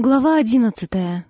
Глава одиннадцатая.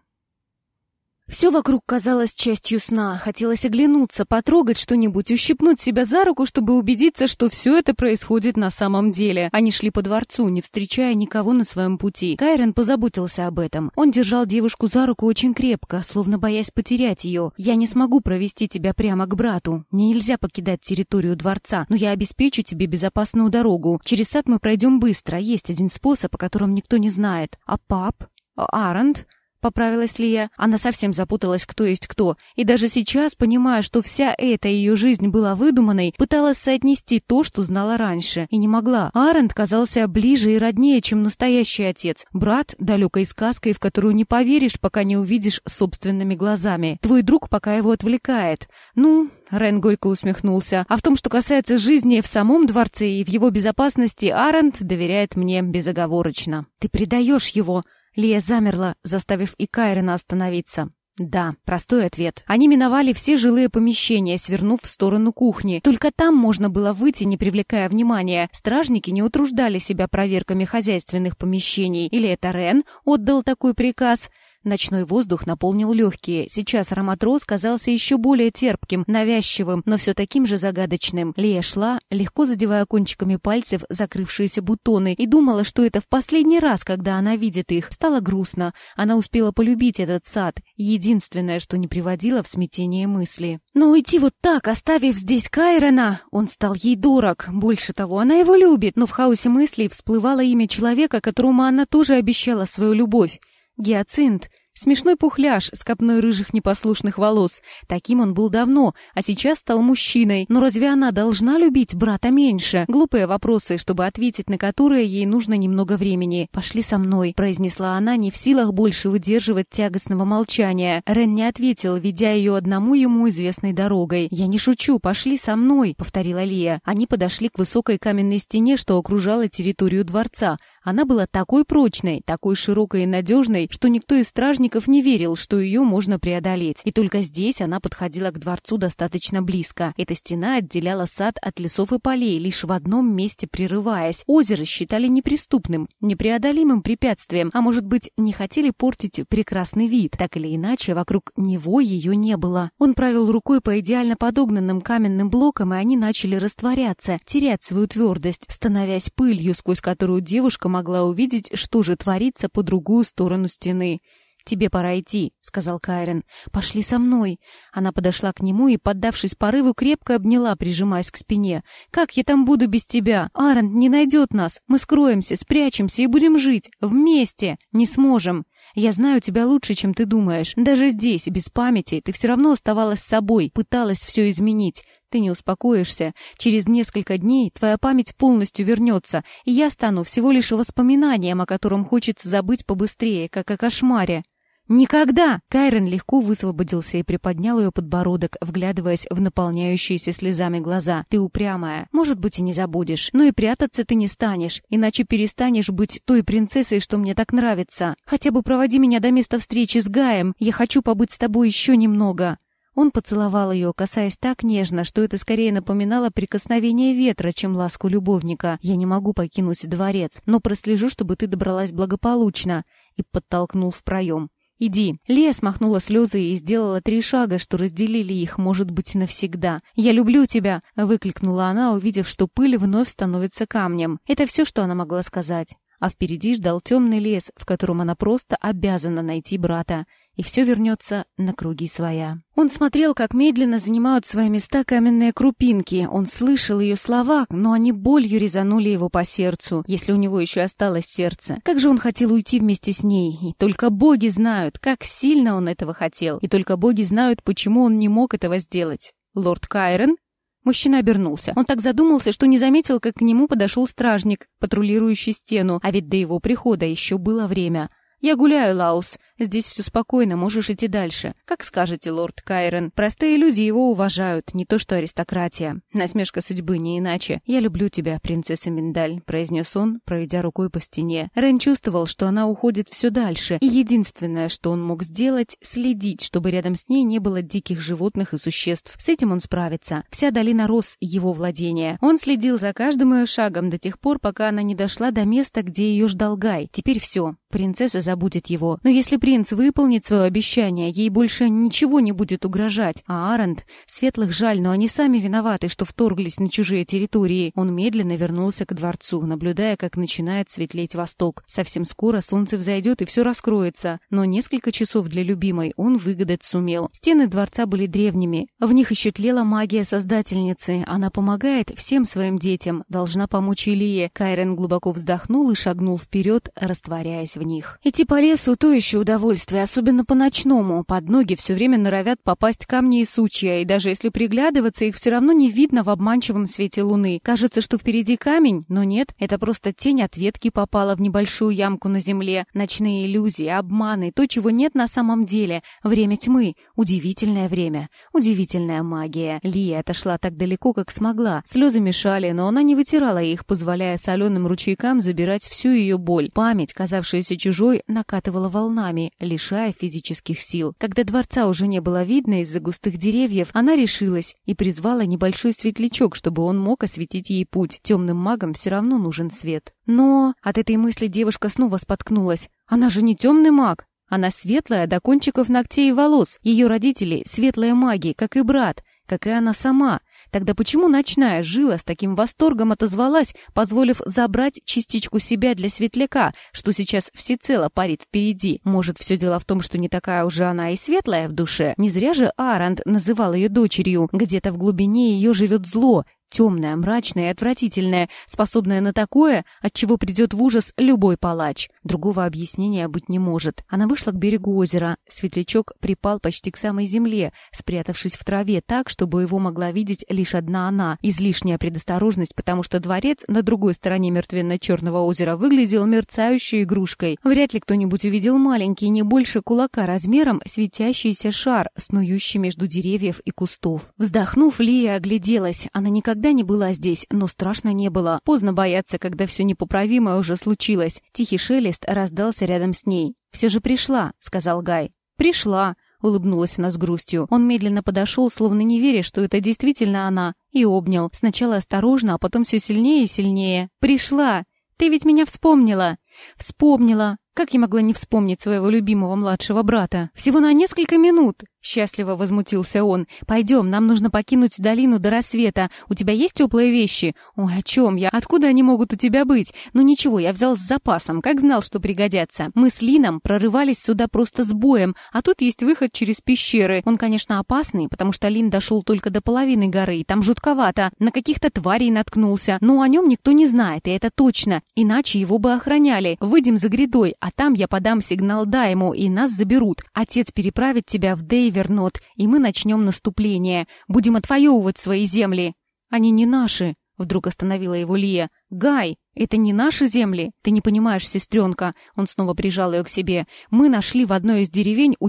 Все вокруг казалось частью сна. Хотелось оглянуться, потрогать что-нибудь, ущипнуть себя за руку, чтобы убедиться, что все это происходит на самом деле. Они шли по дворцу, не встречая никого на своем пути. Кайрен позаботился об этом. Он держал девушку за руку очень крепко, словно боясь потерять ее. «Я не смогу провести тебя прямо к брату. Мне нельзя покидать территорию дворца, но я обеспечу тебе безопасную дорогу. Через сад мы пройдем быстро. Есть один способ, о котором никто не знает. А пап?» «Арент?» — поправилась Лия. Она совсем запуталась, кто есть кто, и даже сейчас, понимая, что вся эта ее жизнь была выдуманной, пыталась соотнести то, что знала раньше, и не могла. Арент казался ближе и роднее, чем настоящий отец. Брат, далекой сказкой, в которую не поверишь, пока не увидишь собственными глазами. Твой друг пока его отвлекает. Ну, Рен горько усмехнулся. А в том, что касается жизни в самом дворце и в его безопасности, Арент доверяет мне безоговорочно. Ты предаешь его, Лия замерла, заставив и Кайрена остановиться. Да, простой ответ. Они миновали все жилые помещения, свернув в сторону кухни. Только там можно было выйти, не привлекая внимания. Стражники не утруждали себя проверками хозяйственных помещений. Или это Рен отдал такой приказ? Ночной воздух наполнил легкие. Сейчас аромат роз казался еще более терпким, навязчивым, но все таким же загадочным. Лея шла, легко задевая кончиками пальцев закрывшиеся бутоны, и думала, что это в последний раз, когда она видит их. Стало грустно. Она успела полюбить этот сад. Единственное, что не приводило в смятение мысли. Но уйти вот так, оставив здесь Кайрена, он стал ей дорог. Больше того, она его любит, но в хаосе мыслей всплывало имя человека, которому она тоже обещала свою любовь. Гиацинт. Смешной пухляж с копной рыжих непослушных волос. Таким он был давно, а сейчас стал мужчиной. Но разве она должна любить брата меньше? Глупые вопросы, чтобы ответить на которые ей нужно немного времени. «Пошли со мной», — произнесла она, не в силах больше выдерживать тягостного молчания. Рен не ответил, ведя ее одному ему известной дорогой. «Я не шучу, пошли со мной», — повторила Лия. Они подошли к высокой каменной стене, что окружала территорию дворца. Она была такой прочной, такой широкой и надежной, что никто из стражников не верил, что ее можно преодолеть. И только здесь она подходила к дворцу достаточно близко. Эта стена отделяла сад от лесов и полей, лишь в одном месте прерываясь. Озеро считали неприступным, непреодолимым препятствием, а может быть, не хотели портить прекрасный вид. Так или иначе, вокруг него ее не было. Он провел рукой по идеально подогнанным каменным блокам, и они начали растворяться, терять свою твердость, становясь пылью, сквозь которую девушка могла увидеть, что же творится по другую сторону стены. «Тебе пора идти», — сказал Кайрен. «Пошли со мной». Она подошла к нему и, поддавшись порыву, крепко обняла, прижимаясь к спине. «Как я там буду без тебя? Арент не найдет нас. Мы скроемся, спрячемся и будем жить. Вместе. Не сможем. Я знаю тебя лучше, чем ты думаешь. Даже здесь, без памяти, ты все равно оставалась собой, пыталась все изменить. Ты не успокоишься. Через несколько дней твоя память полностью вернется, и я стану всего лишь воспоминанием, о котором хочется забыть побыстрее, как о кошмаре. «Никогда!» Кайрен легко высвободился и приподнял ее подбородок, вглядываясь в наполняющиеся слезами глаза. «Ты упрямая. Может быть, и не забудешь. Но и прятаться ты не станешь, иначе перестанешь быть той принцессой, что мне так нравится. Хотя бы проводи меня до места встречи с Гаем. Я хочу побыть с тобой еще немного». Он поцеловал ее, касаясь так нежно, что это скорее напоминало прикосновение ветра, чем ласку любовника. «Я не могу покинуть дворец, но прослежу, чтобы ты добралась благополучно», и подтолкнул в проем. «Иди». Лия смахнула слезы и сделала три шага, что разделили их, может быть, навсегда. «Я люблю тебя», — выкликнула она, увидев, что пыль вновь становится камнем. Это все, что она могла сказать. А впереди ждал темный лес, в котором она просто обязана найти брата и все вернется на круги своя. Он смотрел, как медленно занимают свои места каменные крупинки. Он слышал ее слова, но они болью резанули его по сердцу, если у него еще осталось сердце. Как же он хотел уйти вместе с ней, и только боги знают, как сильно он этого хотел, и только боги знают, почему он не мог этого сделать. Лорд Кайрон Мужчина обернулся. Он так задумался, что не заметил, как к нему подошел стражник, патрулирующий стену, а ведь до его прихода еще было время. «Я гуляю, Лаус. Здесь все спокойно, можешь идти дальше. Как скажете, лорд Кайрон. Простые люди его уважают, не то что аристократия. Насмешка судьбы, не иначе. Я люблю тебя, принцесса Миндаль», — произнес он, проведя рукой по стене. Рен чувствовал, что она уходит все дальше, и единственное, что он мог сделать, следить, чтобы рядом с ней не было диких животных и существ. С этим он справится. Вся долина рос его владения. Он следил за каждым ее шагом до тех пор, пока она не дошла до места, где ее ждал Гай. Теперь все. Принцесса забудет его. Но если принц выполнит свое обещание, ей больше ничего не будет угрожать. А Арент, светлых жаль, но они сами виноваты, что вторглись на чужие территории. Он медленно вернулся к дворцу, наблюдая, как начинает светлеть восток. Совсем скоро солнце взойдет и все раскроется. Но несколько часов для любимой он выгадать сумел. Стены дворца были древними. В них еще тлела магия Создательницы. Она помогает всем своим детям. Должна помочь Илие. Кайрен глубоко вздохнул и шагнул вперед, растворяясь в них. Идти по лесу — то еще удовольствие, особенно по ночному. Под ноги все время норовят попасть камни и сучья, и даже если приглядываться, их все равно не видно в обманчивом свете луны. Кажется, что впереди камень, но нет, это просто тень от ветки попала в небольшую ямку на земле. Ночные иллюзии, обманы, то, чего нет на самом деле. Время тьмы. Удивительное время. Удивительная магия. Лия отошла так далеко, как смогла. Слезы мешали, но она не вытирала их, позволяя соленым ручейкам забирать всю ее боль. Память, казавшаяся чужой, накатывала волнами, лишая физических сил. Когда дворца уже не было видно из-за густых деревьев, она решилась и призвала небольшой светлячок, чтобы он мог осветить ей путь. Темным магам все равно нужен свет. Но от этой мысли девушка снова споткнулась. Она же не темный маг. Она светлая до кончиков ногтей и волос. Ее родители — светлые маги, как и брат, как и она сама. Тогда почему ночная жила с таким восторгом отозвалась, позволив забрать частичку себя для светляка, что сейчас всецело парит впереди? Может, все дело в том, что не такая уже она и светлая в душе? Не зря же Аранд называл ее дочерью. Где-то в глубине ее живет зло, Темная, мрачная и отвратительная, способная на такое, от чего придет в ужас любой палач. Другого объяснения быть не может. Она вышла к берегу озера. Светлячок припал почти к самой земле, спрятавшись в траве так, чтобы его могла видеть лишь одна она. Излишняя предосторожность, потому что дворец на другой стороне мертвенно-черного озера выглядел мерцающей игрушкой. Вряд ли кто-нибудь увидел маленький, не больше кулака размером, светящийся шар, снующий между деревьев и кустов. Вздохнув, Лия огляделась. Она никогда Никогда не была здесь, но страшно не было. Поздно бояться, когда все непоправимое уже случилось. Тихий шелест раздался рядом с ней. «Все же пришла», — сказал Гай. «Пришла», — улыбнулась она с грустью. Он медленно подошел, словно не веря, что это действительно она, и обнял. Сначала осторожно, а потом все сильнее и сильнее. «Пришла! Ты ведь меня вспомнила!» «Вспомнила! Как я могла не вспомнить своего любимого младшего брата? Всего на несколько минут!» Счастливо возмутился он. «Пойдем, нам нужно покинуть долину до рассвета. У тебя есть теплые вещи?» «Ой, о чем я? Откуда они могут у тебя быть?» «Ну ничего, я взял с запасом, как знал, что пригодятся. Мы с Лином прорывались сюда просто с боем, а тут есть выход через пещеры. Он, конечно, опасный, потому что Лин дошел только до половины горы, там жутковато. На каких-то тварей наткнулся, но о нем никто не знает, и это точно. Иначе его бы охраняли. Выйдем за грядой, а там я подам сигнал Дайму, и нас заберут. Отец переправит тебя в Дейв Вернот, и мы начнем наступление. Будем отвоевывать свои земли. Они не наши, вдруг остановила его Лия. Гай, это не наши земли. Ты не понимаешь, сестренка. Он снова прижал ее к себе. Мы нашли в одной из деревень у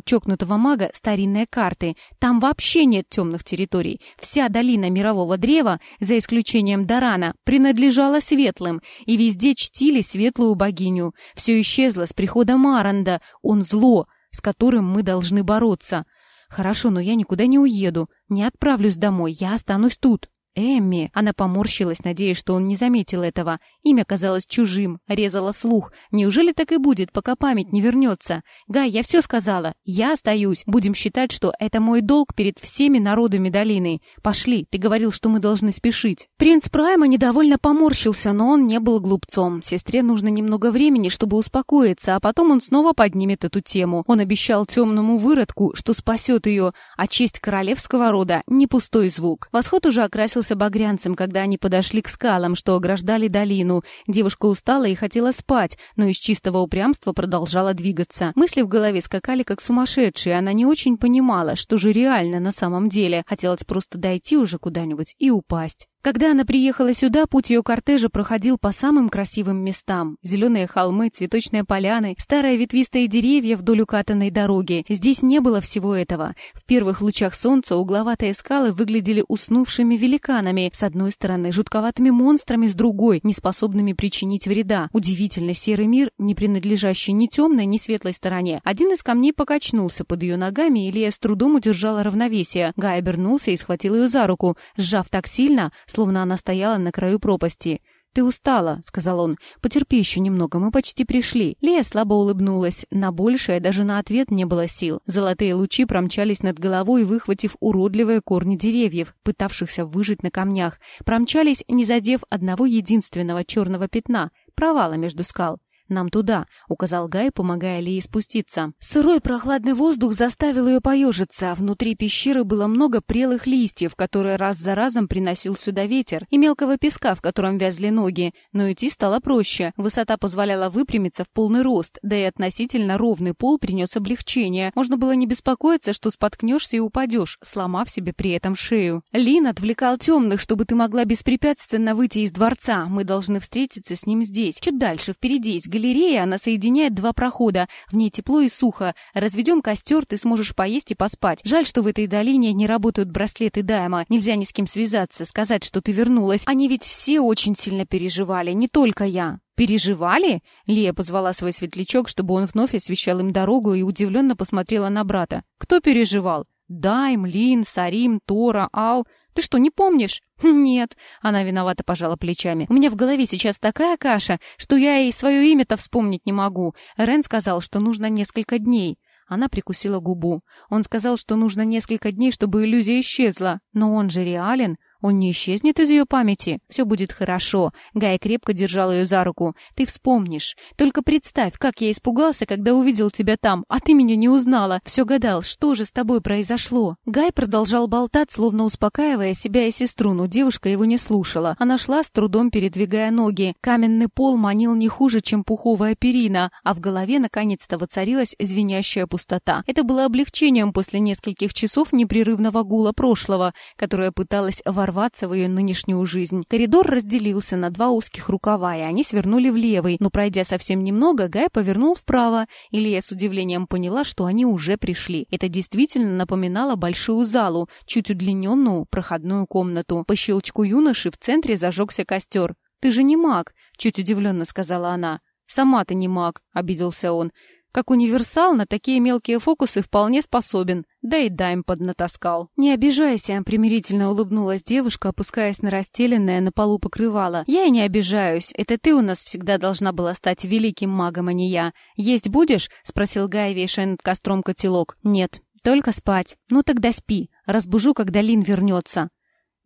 мага старинные карты. Там вообще нет темных территорий. Вся долина мирового древа, за исключением Дарана, принадлежала светлым, и везде чтили светлую богиню. Все исчезло с приходом Аранда. Он зло, с которым мы должны бороться. «Хорошо, но я никуда не уеду, не отправлюсь домой, я останусь тут». Эмми. Она поморщилась, надеясь, что он не заметил этого. Имя казалось чужим, резало слух. Неужели так и будет, пока память не вернется? Гай, я все сказала. Я остаюсь. Будем считать, что это мой долг перед всеми народами долины. Пошли, ты говорил, что мы должны спешить. Принц Прайма недовольно поморщился, но он не был глупцом. Сестре нужно немного времени, чтобы успокоиться, а потом он снова поднимет эту тему. Он обещал темному выродку, что спасет ее, а честь королевского рода — не пустой звук. Восход уже окрасился покрылся багрянцем, когда они подошли к скалам, что ограждали долину. Девушка устала и хотела спать, но из чистого упрямства продолжала двигаться. Мысли в голове скакали как сумасшедшие, она не очень понимала, что же реально на самом деле. Хотелось просто дойти уже куда-нибудь и упасть. Когда она приехала сюда, путь ее кортежа проходил по самым красивым местам. Зеленые холмы, цветочные поляны, старые ветвистые деревья вдоль укатанной дороги. Здесь не было всего этого. В первых лучах солнца угловатые скалы выглядели уснувшими великанами. С одной стороны, жутковатыми монстрами, с другой, неспособными причинить вреда. Удивительно серый мир, не принадлежащий ни темной, ни светлой стороне. Один из камней покачнулся под ее ногами, и Лия с трудом удержала равновесие. Гай обернулся и схватил ее за руку, сжав так сильно, словно она стояла на краю пропасти. «Ты устала», — сказал он. «Потерпи еще немного, мы почти пришли». Лея слабо улыбнулась. На большее даже на ответ не было сил. Золотые лучи промчались над головой, выхватив уродливые корни деревьев, пытавшихся выжить на камнях. Промчались, не задев одного единственного черного пятна — провала между скал. «Нам туда», — указал Гай, помогая Лии спуститься. Сырой прохладный воздух заставил ее поежиться. Внутри пещеры было много прелых листьев, которые раз за разом приносил сюда ветер, и мелкого песка, в котором вязли ноги. Но идти стало проще. Высота позволяла выпрямиться в полный рост, да и относительно ровный пол принес облегчение. Можно было не беспокоиться, что споткнешься и упадешь, сломав себе при этом шею. Лин отвлекал темных, чтобы ты могла беспрепятственно выйти из дворца. Мы должны встретиться с ним здесь. Чуть дальше, впереди есть галерея, она соединяет два прохода. В ней тепло и сухо. Разведем костер, ты сможешь поесть и поспать. Жаль, что в этой долине не работают браслеты Дайма. Нельзя ни с кем связаться, сказать, что ты вернулась. Они ведь все очень сильно переживали, не только я. «Переживали?» Лия позвала свой светлячок, чтобы он вновь освещал им дорогу и удивленно посмотрела на брата. «Кто переживал?» «Дайм, Лин, Сарим, Тора, Ал. Ты что, не помнишь?» «Нет», — она виновато пожала плечами. «У меня в голове сейчас такая каша, что я и свое имя-то вспомнить не могу. Рен сказал, что нужно несколько дней». Она прикусила губу. Он сказал, что нужно несколько дней, чтобы иллюзия исчезла. Но он же реален. Он не исчезнет из ее памяти. Все будет хорошо. Гай крепко держал ее за руку. Ты вспомнишь. Только представь, как я испугался, когда увидел тебя там, а ты меня не узнала. Все гадал, что же с тобой произошло. Гай продолжал болтать, словно успокаивая себя и сестру, но девушка его не слушала. Она шла с трудом, передвигая ноги. Каменный пол манил не хуже, чем пуховая перина, а в голове наконец-то воцарилась звенящая пустота. Это было облегчением после нескольких часов непрерывного гула прошлого, которое пыталось ворваться ворваться в ее нынешнюю жизнь. Коридор разделился на два узких рукава, и они свернули в левый, но пройдя совсем немного, Гай повернул вправо, и Лия с удивлением поняла, что они уже пришли. Это действительно напоминало большую залу, чуть удлиненную проходную комнату. По щелчку юноши в центре зажегся костер. «Ты же не маг», — чуть удивленно сказала она. «Сама ты не маг», — обиделся он. Как универсал на такие мелкие фокусы вполне способен, да и дайм поднатаскал. «Не обижайся», — примирительно улыбнулась девушка, опускаясь на расстеленное на полу покрывало. «Я и не обижаюсь. Это ты у нас всегда должна была стать великим магом, а не я. Есть будешь?» — спросил Гай, вешая над костром котелок. «Нет, только спать. Ну тогда спи. Разбужу, когда Лин вернется».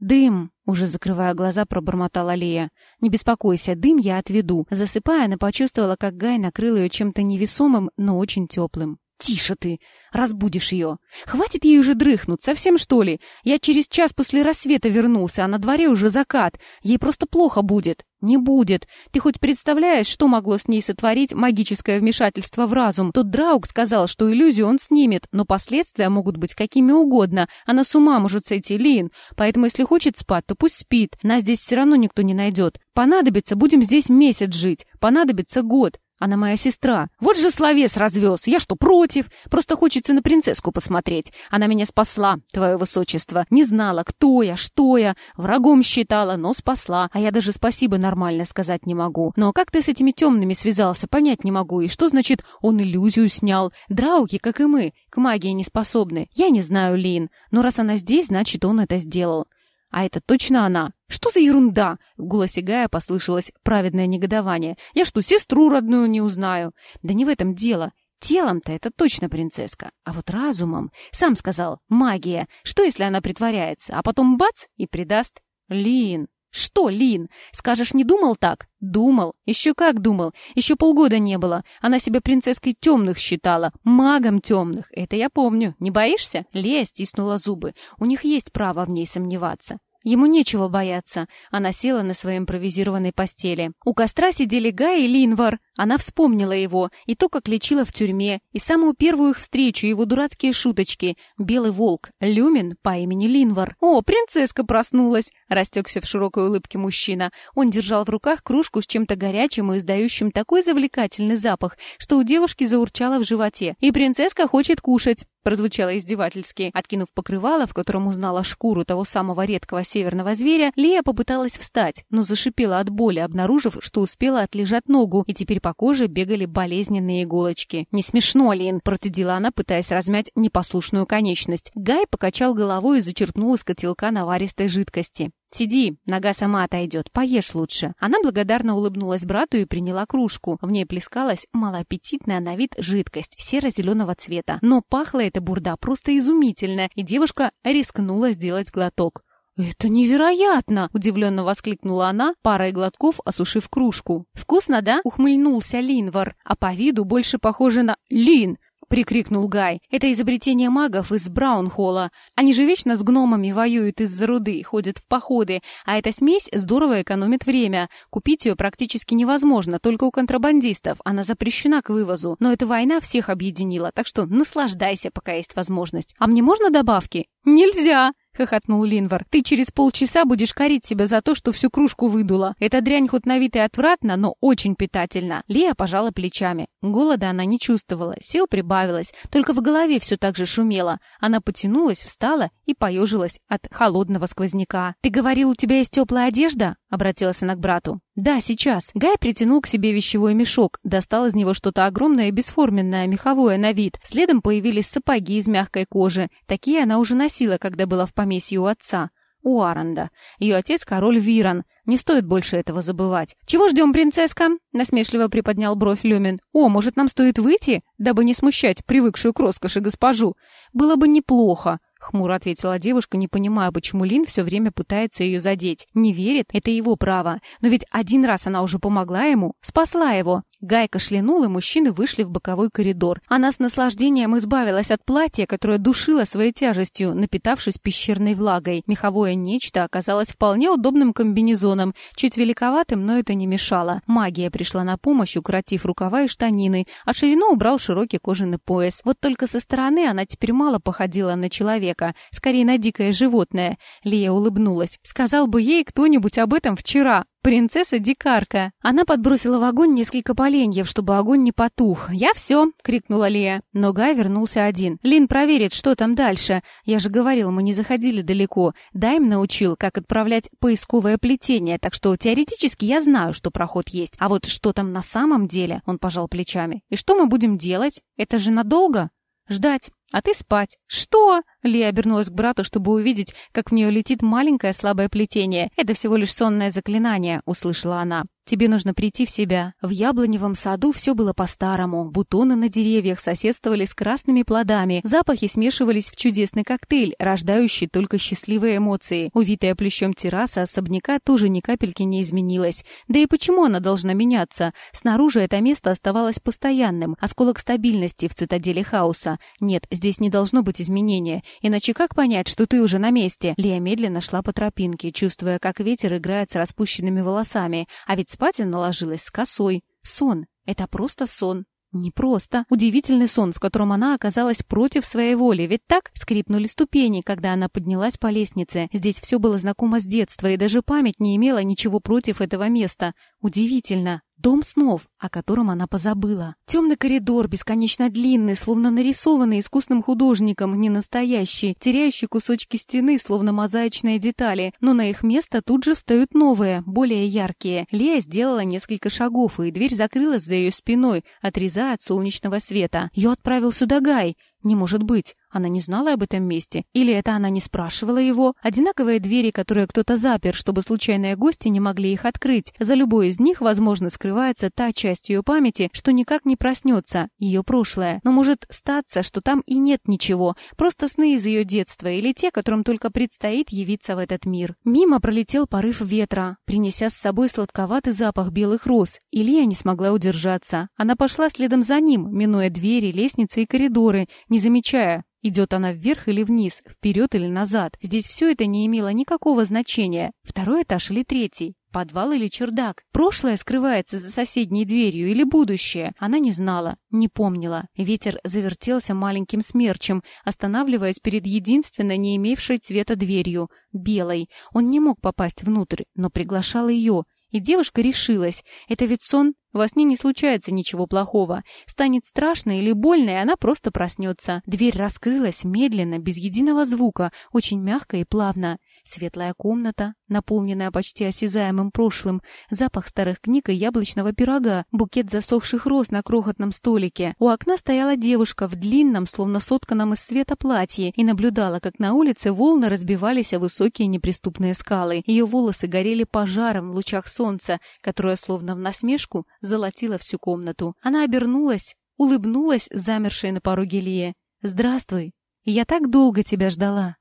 «Дым!» — уже закрывая глаза, пробормотала Лея. «Не беспокойся, дым я отведу». Засыпая, она почувствовала, как Гай накрыл ее чем-то невесомым, но очень теплым. «Тише ты! Разбудишь ее! Хватит ей уже дрыхнуть, совсем что ли? Я через час после рассвета вернулся, а на дворе уже закат. Ей просто плохо будет». «Не будет. Ты хоть представляешь, что могло с ней сотворить магическое вмешательство в разум? Тот Драуг сказал, что иллюзию он снимет, но последствия могут быть какими угодно. Она с ума может сойти, Лин. Поэтому, если хочет спать, то пусть спит. Нас здесь все равно никто не найдет. Понадобится, будем здесь месяц жить. Понадобится год. Она моя сестра. Вот же словес развез. Я что, против? Просто хочется на принцесску посмотреть. Она меня спасла, твое высочество. Не знала, кто я, что я. Врагом считала, но спасла. А я даже спасибо нормально сказать не могу. Но как ты с этими темными связался, понять не могу. И что значит, он иллюзию снял? Драуки, как и мы, к магии не способны. Я не знаю, Лин. Но раз она здесь, значит, он это сделал. А это точно она? Что за ерунда? В голосе Гая послышалось праведное негодование. Я что, сестру родную не узнаю? Да не в этом дело. Телом-то это точно принцесска. А вот разумом... Сам сказал, магия. Что, если она притворяется, а потом бац и предаст? Лин. Что, Лин? Скажешь, не думал так? Думал. Еще как думал. Еще полгода не было. Она себя принцесской темных считала. Магом темных. Это я помню. Не боишься? Лея стиснула зубы. У них есть право в ней сомневаться. Ему нечего бояться. Она села на своей импровизированной постели. У костра сидели Гай и Линвар. Она вспомнила его, и то, как лечила в тюрьме, и самую первую их встречу, его дурацкие шуточки. Белый волк, Люмин по имени Линвар. «О, принцесска проснулась!» — растекся в широкой улыбке мужчина. Он держал в руках кружку с чем-то горячим и издающим такой завлекательный запах, что у девушки заурчало в животе. «И принцесска хочет кушать!» Прозвучало издевательски. Откинув покрывало, в котором узнала шкуру того самого редкого северного зверя, Лия попыталась встать, но зашипела от боли, обнаружив, что успела отлежать ногу, и теперь по коже бегали болезненные иголочки. «Не смешно, Лин!» – процедила она, пытаясь размять непослушную конечность. Гай покачал головой и зачерпнул из котелка наваристой жидкости. «Сиди, нога сама отойдет, поешь лучше». Она благодарно улыбнулась брату и приняла кружку. В ней плескалась малоаппетитная на вид жидкость серо-зеленого цвета. Но пахла эта бурда просто изумительно, и девушка рискнула сделать глоток. «Это невероятно!» — удивленно воскликнула она, парой глотков осушив кружку. «Вкусно, да?» — ухмыльнулся Линвар, а по виду больше похоже на «Лин!» — прикрикнул Гай. «Это изобретение магов из Браунхолла. Они же вечно с гномами воюют из-за руды, ходят в походы, а эта смесь здорово экономит время. Купить ее практически невозможно, только у контрабандистов. Она запрещена к вывозу. Но эта война всех объединила, так что наслаждайся, пока есть возможность. А мне можно добавки?» «Нельзя!» — хохотнул Линвар. «Ты через полчаса будешь корить себя за то, что всю кружку выдула. Эта дрянь хоть на вид и отвратна, но очень питательна». Лия пожала плечами. Голода она не чувствовала, сил прибавилось, только в голове все так же шумело. Она потянулась, встала и поежилась от холодного сквозняка. «Ты говорил, у тебя есть теплая одежда?» — обратилась она к брату. «Да, сейчас». Гай притянул к себе вещевой мешок, достал из него что-то огромное бесформенное, меховое на вид. Следом появились сапоги из мягкой кожи. Такие она уже носила, когда была в поместье у отца. У Аранда. Ее отец король Виран. Не стоит больше этого забывать. «Чего ждем, принцесска?» — насмешливо приподнял бровь Люмин. «О, может, нам стоит выйти, дабы не смущать привыкшую к роскоши госпожу? Было бы неплохо». Хмуро ответила девушка, не понимая, почему Лин все время пытается ее задеть. Не верит, это его право. Но ведь один раз она уже помогла ему, спасла его. Гай кашлянул, и мужчины вышли в боковой коридор. Она с наслаждением избавилась от платья, которое душило своей тяжестью, напитавшись пещерной влагой. Меховое нечто оказалось вполне удобным комбинезоном, чуть великоватым, но это не мешало. Магия пришла на помощь, укоротив рукава и штанины, а ширину убрал широкий кожаный пояс. Вот только со стороны она теперь мало походила на человека, скорее на дикое животное. Лия улыбнулась. «Сказал бы ей кто-нибудь об этом вчера, «Принцесса-дикарка!» Она подбросила в огонь несколько поленьев, чтобы огонь не потух. «Я все!» — крикнула Лия. Но Гай вернулся один. «Лин проверит, что там дальше. Я же говорил, мы не заходили далеко. Дайм научил, как отправлять поисковое плетение, так что теоретически я знаю, что проход есть. А вот что там на самом деле?» — он пожал плечами. «И что мы будем делать? Это же надолго?» «Ждать. А ты спать. Что? Лия обернулась к брату, чтобы увидеть, как в нее летит маленькое слабое плетение. Это всего лишь сонное заклинание, услышала она. Тебе нужно прийти в себя. В яблоневом саду все было по-старому. Бутоны на деревьях соседствовали с красными плодами. Запахи смешивались в чудесный коктейль, рождающий только счастливые эмоции. Увитая плющом терраса особняка тоже ни капельки не изменилась. Да и почему она должна меняться? Снаружи это место оставалось постоянным. Осколок стабильности в цитадели хаоса. Нет, здесь не должно быть изменения. Иначе как понять, что ты уже на месте? Лия медленно шла по тропинке, чувствуя, как ветер играет с распущенными волосами. А ведь спать она ложилась с косой. Сон. Это просто сон. Не просто. Удивительный сон, в котором она оказалась против своей воли. Ведь так скрипнули ступени, когда она поднялась по лестнице. Здесь все было знакомо с детства, и даже память не имела ничего против этого места. Удивительно. Дом снов, о котором она позабыла. Темный коридор, бесконечно длинный, словно нарисованный искусным художником, не настоящий, теряющий кусочки стены, словно мозаичные детали, но на их место тут же встают новые, более яркие. Лея сделала несколько шагов, и дверь закрылась за ее спиной, отрезая от солнечного света. Ее отправил сюда Гай. Не может быть. Она не знала об этом месте? Или это она не спрашивала его? Одинаковые двери, которые кто-то запер, чтобы случайные гости не могли их открыть. За любой из них, возможно, скрывается та часть ее памяти, что никак не проснется, ее прошлое. Но может статься, что там и нет ничего, просто сны из ее детства или те, которым только предстоит явиться в этот мир. Мимо пролетел порыв ветра, принеся с собой сладковатый запах белых роз. Илья не смогла удержаться. Она пошла следом за ним, минуя двери, лестницы и коридоры, не замечая, Идет она вверх или вниз, вперед или назад. Здесь все это не имело никакого значения. Второй этаж или третий. Подвал или чердак? Прошлое скрывается за соседней дверью или будущее? Она не знала, не помнила. Ветер завертелся маленьким смерчем, останавливаясь перед единственной не имевшей цвета дверью — белой. Он не мог попасть внутрь, но приглашал ее. И девушка решилась. Это ведь сон? Во сне не случается ничего плохого. Станет страшно или больно, и она просто проснется. Дверь раскрылась медленно, без единого звука, очень мягко и плавно. Светлая комната, наполненная почти осязаемым прошлым, запах старых книг и яблочного пирога, букет засохших роз на крохотном столике. У окна стояла девушка в длинном, словно сотканном из света платье, и наблюдала, как на улице волны разбивались о высокие неприступные скалы. Ее волосы горели пожаром в лучах солнца, которое, словно в насмешку, золотило всю комнату. Она обернулась, улыбнулась замершей на пороге Лие. «Здравствуй! Я так долго тебя ждала!»